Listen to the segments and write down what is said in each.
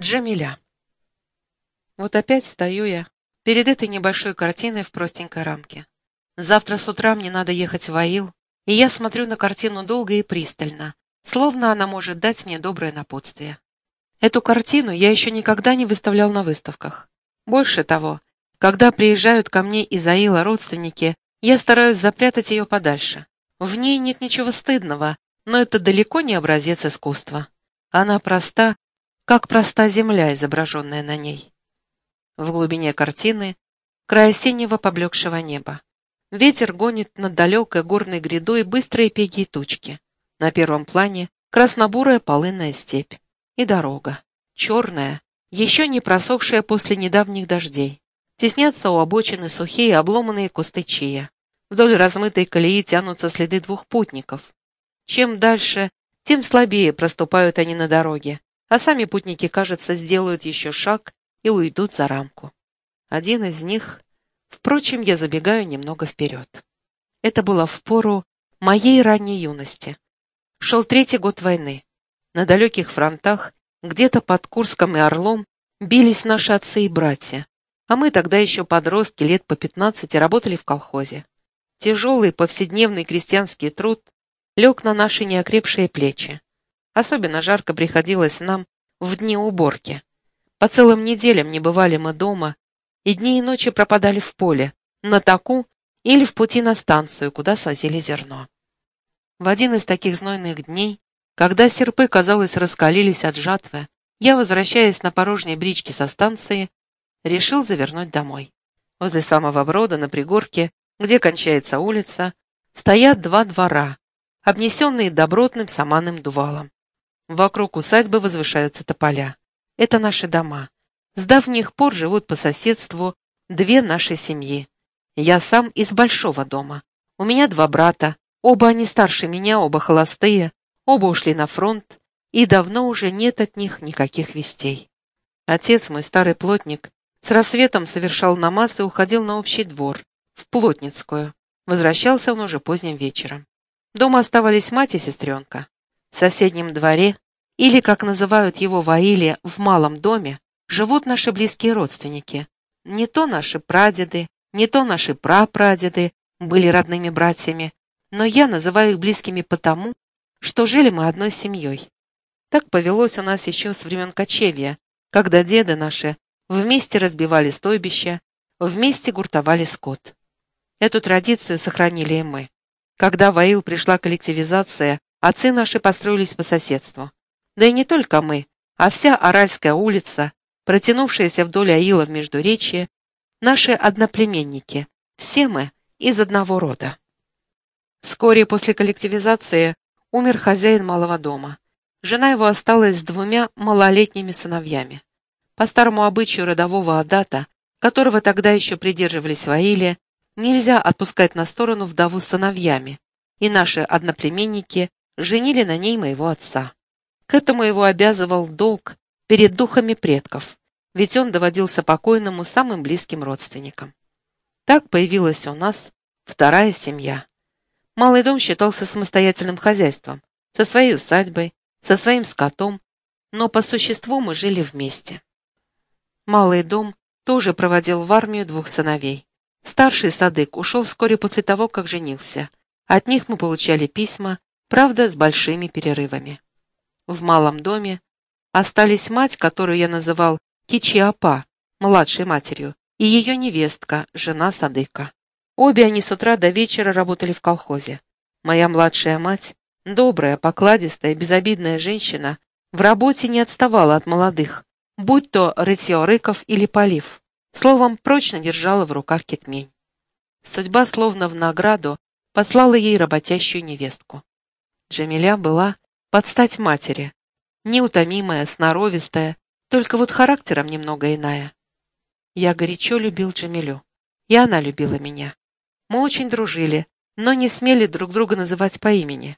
Джамиля. Вот опять стою я перед этой небольшой картиной в простенькой рамке. Завтра с утра мне надо ехать в Аил, и я смотрю на картину долго и пристально, словно она может дать мне доброе напутствие. Эту картину я еще никогда не выставлял на выставках. Больше того, когда приезжают ко мне из Аила родственники, я стараюсь запрятать ее подальше. В ней нет ничего стыдного, но это далеко не образец искусства. Она проста как проста земля, изображенная на ней. В глубине картины край осеннего поблекшего неба. Ветер гонит над далекой горной грядой быстрые пеги и тучки. На первом плане краснобурая полынная степь. И дорога. Черная, еще не просохшая после недавних дождей. Теснятся у обочины сухие обломанные кусты чия. Вдоль размытой колеи тянутся следы двух путников. Чем дальше, тем слабее проступают они на дороге а сами путники, кажется, сделают еще шаг и уйдут за рамку. Один из них... Впрочем, я забегаю немного вперед. Это было в пору моей ранней юности. Шел третий год войны. На далеких фронтах, где-то под Курском и Орлом, бились наши отцы и братья, а мы тогда еще подростки, лет по пятнадцати, работали в колхозе. Тяжелый повседневный крестьянский труд лег на наши неокрепшие плечи. Особенно жарко приходилось нам в дни уборки. По целым неделям не бывали мы дома, и дни и ночи пропадали в поле, на таку или в пути на станцию, куда свозили зерно. В один из таких знойных дней, когда серпы, казалось, раскалились от жатвы, я, возвращаясь на порожней бричке со станции, решил завернуть домой. Возле самого брода на пригорке, где кончается улица, стоят два двора, обнесенные добротным саманным дувалом. Вокруг усадьбы возвышаются тополя. Это наши дома. С давних пор живут по соседству две наши семьи. Я сам из большого дома. У меня два брата. Оба они старше меня, оба холостые. Оба ушли на фронт. И давно уже нет от них никаких вестей. Отец, мой старый плотник, с рассветом совершал намаз и уходил на общий двор, в Плотницкую. Возвращался он уже поздним вечером. Дома оставались мать и сестренка. В соседнем дворе, или, как называют его в Аиле, в малом доме, живут наши близкие родственники. Не то наши прадеды, не то наши прапрадеды были родными братьями, но я называю их близкими потому, что жили мы одной семьей. Так повелось у нас еще с времен кочевья, когда деды наши вместе разбивали стойбище, вместе гуртовали скот. Эту традицию сохранили и мы. Когда в Аил пришла коллективизация, Отцы наши построились по соседству. Да и не только мы, а вся Аральская улица, протянувшаяся вдоль Аила в Междуречье, наши одноплеменники, все мы из одного рода. Вскоре после коллективизации умер хозяин малого дома. Жена его осталась с двумя малолетними сыновьями. По старому обычаю родового адата, которого тогда еще придерживались в Аиле, нельзя отпускать на сторону вдову с сыновьями, и наши одноплеменники женили на ней моего отца. К этому его обязывал долг перед духами предков, ведь он доводился покойному самым близким родственникам. Так появилась у нас вторая семья. Малый дом считался самостоятельным хозяйством, со своей усадьбой, со своим скотом, но по существу мы жили вместе. Малый дом тоже проводил в армию двух сыновей. Старший Садык ушел вскоре после того, как женился. От них мы получали письма, правда, с большими перерывами. В малом доме остались мать, которую я называл Кичиапа, младшей матерью, и ее невестка, жена Садыка. Обе они с утра до вечера работали в колхозе. Моя младшая мать, добрая, покладистая, безобидная женщина, в работе не отставала от молодых, будь то рытье рыков или полив. Словом, прочно держала в руках кетмень. Судьба, словно в награду, послала ей работящую невестку. Джамиля была под стать матери, неутомимая, сноровистая, только вот характером немного иная. Я горячо любил Джамилю, и она любила меня. Мы очень дружили, но не смели друг друга называть по имени.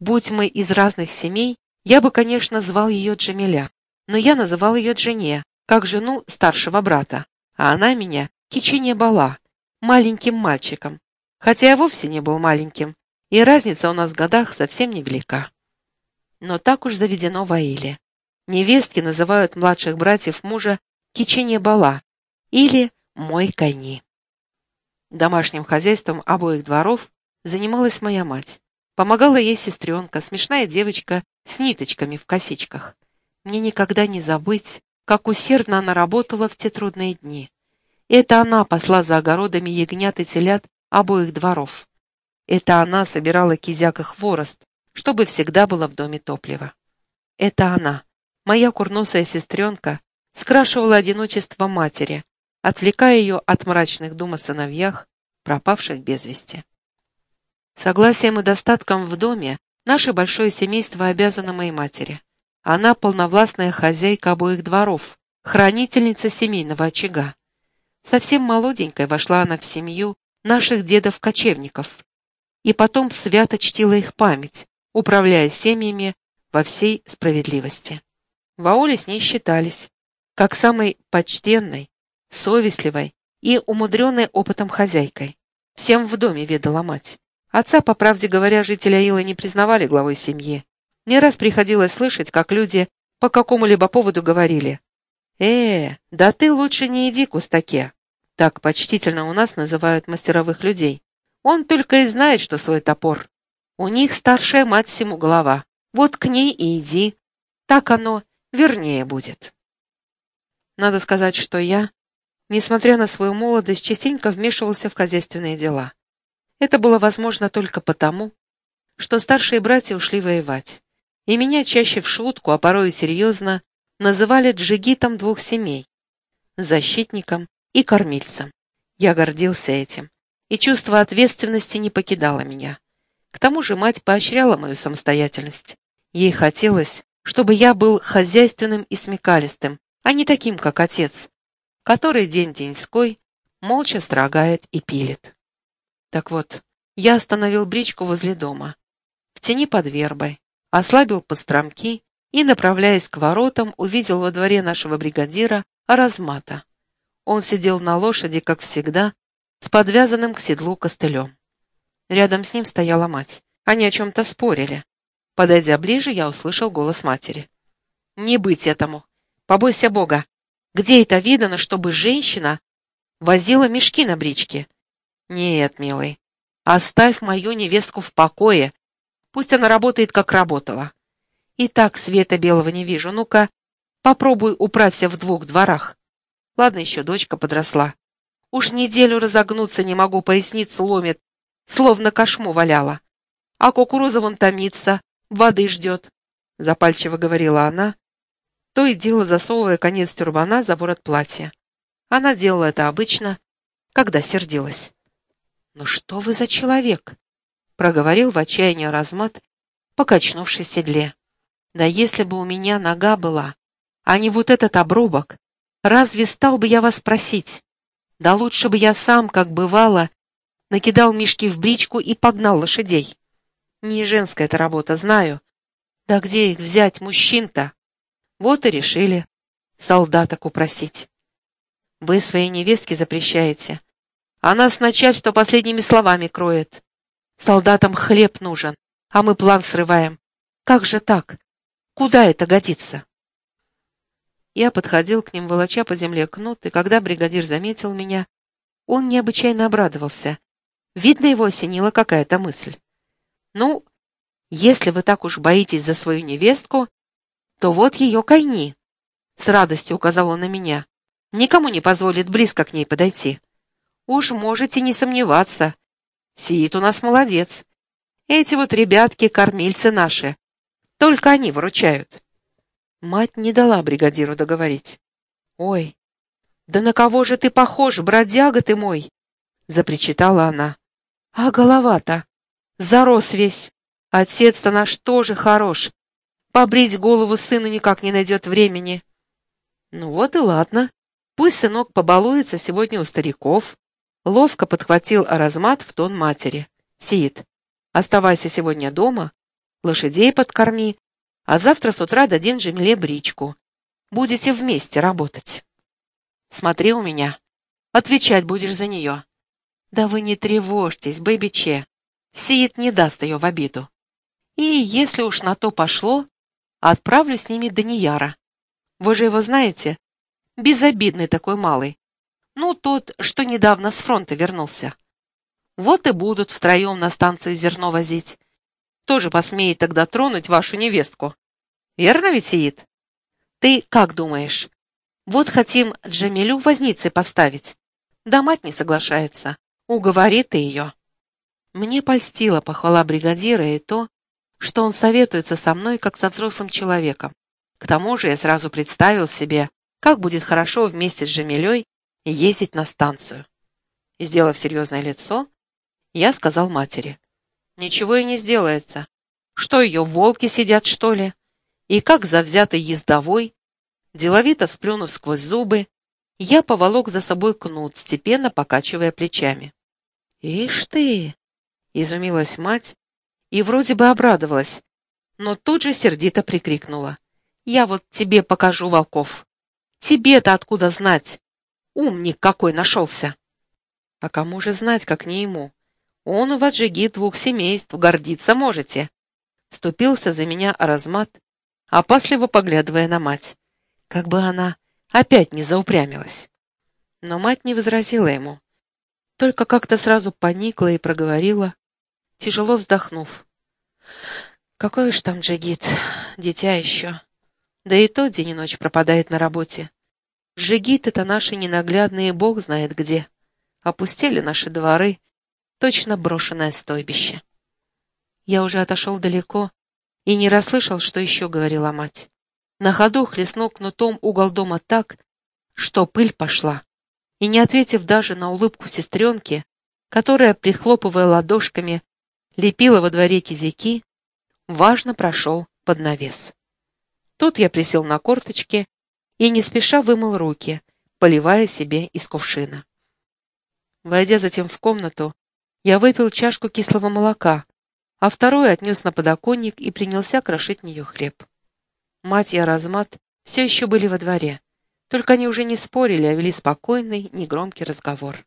Будь мы из разных семей, я бы, конечно, звал ее Джамиля, но я называл ее Джене, как жену старшего брата, а она меня Кичине Бала, маленьким мальчиком, хотя я вовсе не был маленьким, и разница у нас в годах совсем невелика. Но так уж заведено в Аиле. Невестки называют младших братьев мужа кичение бала или мой кони. Домашним хозяйством обоих дворов занималась моя мать. Помогала ей сестренка, смешная девочка с ниточками в косичках. Мне никогда не забыть, как усердно она работала в те трудные дни. Это она посла за огородами ягнят и телят обоих дворов. Это она собирала кизяк и хворост, чтобы всегда было в доме топливо. Это она, моя курносая сестренка, скрашивала одиночество матери, отвлекая ее от мрачных дум о сыновьях, пропавших без вести. Согласием и достатком в доме наше большое семейство обязано моей матери. Она полновластная хозяйка обоих дворов, хранительница семейного очага. Совсем молоденькой вошла она в семью наших дедов-кочевников, и потом свято чтила их память, управляя семьями во всей справедливости. В ауле с ней считались, как самой почтенной, совестливой и умудренной опытом хозяйкой. Всем в доме ведала мать. Отца, по правде говоря, жители Аила не признавали главой семьи. Не раз приходилось слышать, как люди по какому-либо поводу говорили «Э, да ты лучше не иди к устаке». Так почтительно у нас называют мастеровых людей. Он только и знает, что свой топор. У них старшая мать всему голова. Вот к ней и иди. Так оно вернее будет. Надо сказать, что я, несмотря на свою молодость, частенько вмешивался в хозяйственные дела. Это было возможно только потому, что старшие братья ушли воевать, и меня чаще в шутку, а порой и серьезно, называли джигитом двух семей, защитником и кормильцем. Я гордился этим, и чувство ответственности не покидало меня. К тому же мать поощряла мою самостоятельность. Ей хотелось, чтобы я был хозяйственным и смекалистым, а не таким, как отец, который день-деньской молча строгает и пилит. Так вот, я остановил бричку возле дома, в тени под вербой, ослабил постромки и, направляясь к воротам, увидел во дворе нашего бригадира Аразмата. Он сидел на лошади, как всегда, с подвязанным к седлу костылем. Рядом с ним стояла мать. Они о чем-то спорили. Подойдя ближе, я услышал голос матери. «Не быть этому! Побойся Бога! Где это видано, чтобы женщина возила мешки на бричке? «Нет, милый, оставь мою невестку в покое. Пусть она работает, как работала. И так света белого не вижу. Ну-ка, попробуй управься в двух дворах. Ладно, еще дочка подросла. Уж неделю разогнуться не могу, поясницу ломит, словно кошму валяла. А кукуруза вон томится, воды ждет», — запальчиво говорила она, то и дело засовывая конец тюрбана за ворот платья. Она делала это обычно, когда сердилась. «Ну что вы за человек?» — проговорил в отчаянии Размат, покачнувшись в седле. «Да если бы у меня нога была, а не вот этот обрубок, разве стал бы я вас просить? Да лучше бы я сам, как бывало, накидал мешки в бричку и погнал лошадей. Не женская эта работа, знаю. Да где их взять, мужчин-то? Вот и решили солдаток упросить. Вы своей невестке запрещаете, она с начальства последними словами кроет. Солдатам хлеб нужен, а мы план срываем. Как же так? Куда это годится? Я подходил к ним, волоча по земле кнут, и когда бригадир заметил меня, он необычайно обрадовался. Видно, его осенила какая-то мысль. «Ну, если вы так уж боитесь за свою невестку, то вот ее кайни», — с радостью указал он на меня. «Никому не позволит близко к ней подойти». Уж можете не сомневаться. Сиит у нас молодец. Эти вот ребятки-кормильцы наши. Только они выручают. Мать не дала бригадиру договорить. «Ой, да на кого же ты похож, бродяга ты мой?» Запричитала она. «А голова-то? Зарос весь. Отец-то наш тоже хорош. Побрить голову сыну никак не найдет времени». «Ну вот и ладно. Пусть сынок побалуется сегодня у стариков. Ловко подхватил Аразмат в тон матери. «Сиит, оставайся сегодня дома, лошадей подкорми, а завтра с утра дадим Джемиле бричку. Будете вместе работать. Смотри у меня. Отвечать будешь за нее». «Да вы не тревожьтесь, бэби-че. Сиит не даст ее в обиду. И если уж на то пошло, отправлю с ними Данияра. Вы же его знаете? Безобидный такой малый. Ну, тот, что недавно с фронта вернулся. Вот и будут втроем на станцию зерно возить. Тоже посмеет тогда тронуть вашу невестку. Верно ведь, Сиит? Ты как думаешь? Вот хотим Джамилю возницы поставить. Да мать не соглашается. Уговори ты ее. Мне польстила похвала бригадира и то, что он советуется со мной, как со взрослым человеком. К тому же я сразу представил себе, как будет хорошо вместе с Жамилей ездить на станцию. Сделав серьезное лицо, я сказал матери, «Ничего и не сделается. Что ее, волки сидят, что ли?» И как завзятый ездовой, деловито сплюнув сквозь зубы, я поволок за собой кнут, степенно покачивая плечами. «Ишь ты!» — изумилась мать и вроде бы обрадовалась, но тут же сердито прикрикнула. «Я вот тебе покажу волков. Тебе-то откуда знать? Умник какой нашелся!» «А кому же знать, как не ему? Он у Ваджиги двух семейств, гордиться можете!» Ступился за меня Аразмат, опасливо поглядывая на мать. Как бы она опять не заупрямилась. Но мать не возразила ему, только как-то сразу поникла и проговорила, тяжело вздохнув. «Какой уж там джигит, дитя еще. Да и то день и ночь пропадает на работе. Джигит — это наши ненаглядные, бог знает где. Опустили наши дворы, точно брошенное стойбище». Я уже отошел далеко и не расслышал, что еще говорила мать. На ходу хлестнул кнутом угол дома так, что пыль пошла, и, не ответив даже на улыбку сестренки, которая, прихлопывая ладошками, лепила во дворе кизяки, важно прошел под навес. Тут я присел на корточки и не спеша вымыл руки, поливая себе из кувшина. Войдя затем в комнату, я выпил чашку кислого молока, а вторую отнес на подоконник и принялся крошить нее хлеб. Мать и Аразмат все еще были во дворе, только они уже не спорили, а вели спокойный, негромкий разговор.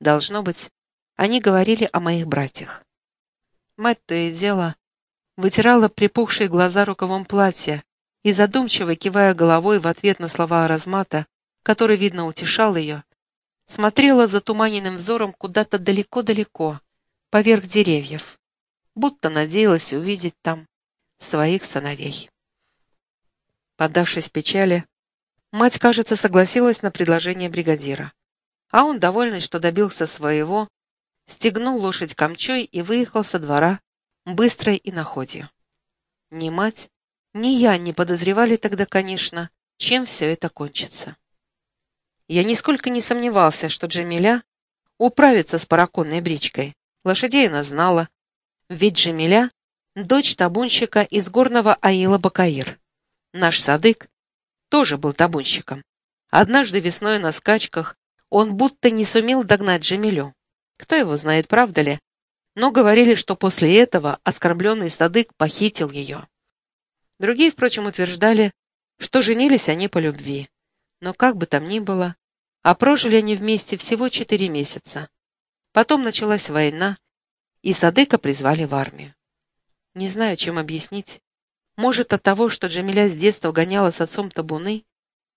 Должно быть, они говорили о моих братьях. Мать то и дело вытирала припухшие глаза рукавом платья и, задумчиво кивая головой в ответ на слова Аразмата, который, видно, утешал ее, смотрела затуманенным взором куда-то далеко-далеко, поверх деревьев, будто надеялась увидеть там своих сыновей. Поддавшись печали, мать, кажется, согласилась на предложение бригадира. А он, довольный, что добился своего, стегнул лошадь камчой и выехал со двора быстрой и находью. Ни мать, ни я не подозревали тогда, конечно, чем все это кончится. Я нисколько не сомневался, что Джамиля управится с параконной бричкой. Лошадей она знала, ведь Джамиля — дочь табунщика из горного Аила Бакаир. Наш Садык тоже был табунщиком. Однажды весной на скачках он будто не сумел догнать Джамилю. Кто его знает, правда ли? Но говорили, что после этого оскорбленный Садык похитил ее. Другие, впрочем, утверждали, что женились они по любви. Но как бы там ни было, а прожили они вместе всего четыре месяца. Потом началась война, и Садыка призвали в армию. Не знаю, чем объяснить. Может, от того, что Джамиля с детства гоняла с отцом табуны,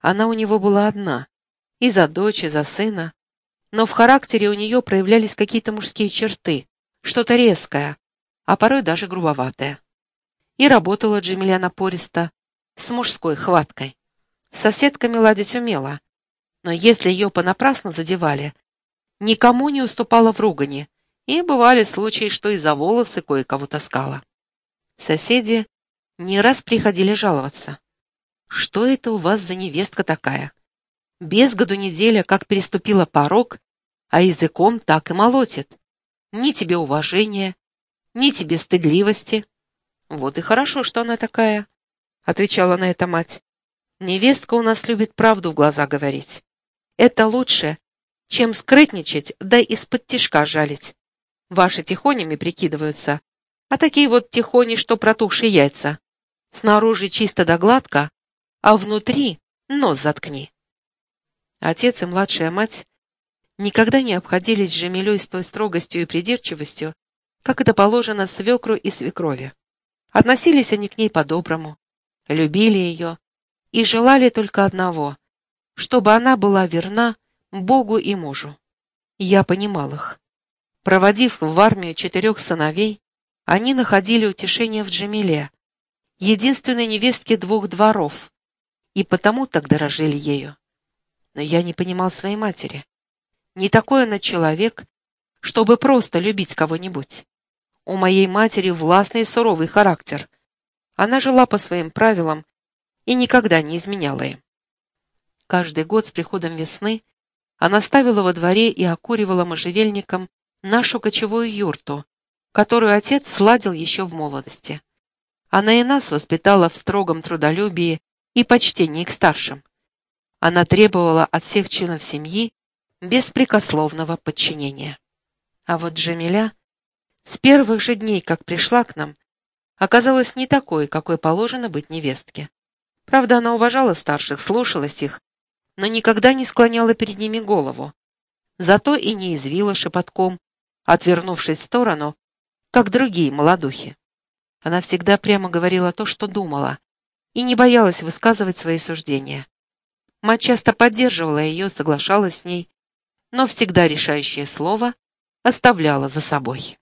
она у него была одна, и за дочь, и за сына, но в характере у нее проявлялись какие-то мужские черты, что-то резкое, а порой даже грубоватое. И работала Джамиля напористо, с мужской хваткой. С соседками ладить умела, но если ее понапрасну задевали, никому не уступала в ругани, и бывали случаи, что и за волосы кое-кого таскала. Соседи не раз приходили жаловаться. «Что это у вас за невестка такая? Без году неделя, как переступила порог, а языком так и молотит. Ни тебе уважения, ни тебе стыдливости. Вот и хорошо, что она такая», — отвечала на это мать. «Невестка у нас любит правду в глаза говорить. Это лучше, чем скрытничать, да из-под тишка жалить. Ваши тихонями прикидываются, а такие вот тихони, что протухшие яйца. Снаружи чисто да гладко, а внутри нос заткни. Отец и младшая мать никогда не обходились с Жемелей с той строгостью и придирчивостью, как это положено свекру и свекрови. Относились они к ней по-доброму, любили ее и желали только одного — чтобы она была верна Богу и мужу. Я понимал их. Проводив в армию четырех сыновей, они находили утешение в Джамиле, единственной невестке двух дворов, и потому так дорожили ею. Но я не понимал своей матери. Не такой она человек, чтобы просто любить кого-нибудь. У моей матери властный и суровый характер. Она жила по своим правилам и никогда не изменяла им. Каждый год с приходом весны она ставила во дворе и окуривала можжевельником нашу кочевую юрту, которую отец сладил еще в молодости. Она и нас воспитала в строгом трудолюбии и почтении к старшим. Она требовала от всех членов семьи беспрекословного подчинения. А вот Джамиля с первых же дней, как пришла к нам, оказалась не такой, какой положено быть невестке. Правда, она уважала старших, слушалась их, но никогда не склоняла перед ними голову. Зато и не извила шепотком, отвернувшись в сторону, как другие молодухи. Она всегда прямо говорила то, что думала, и не боялась высказывать свои суждения. Мать часто поддерживала ее, соглашалась с ней, но всегда решающее слово оставляла за собой.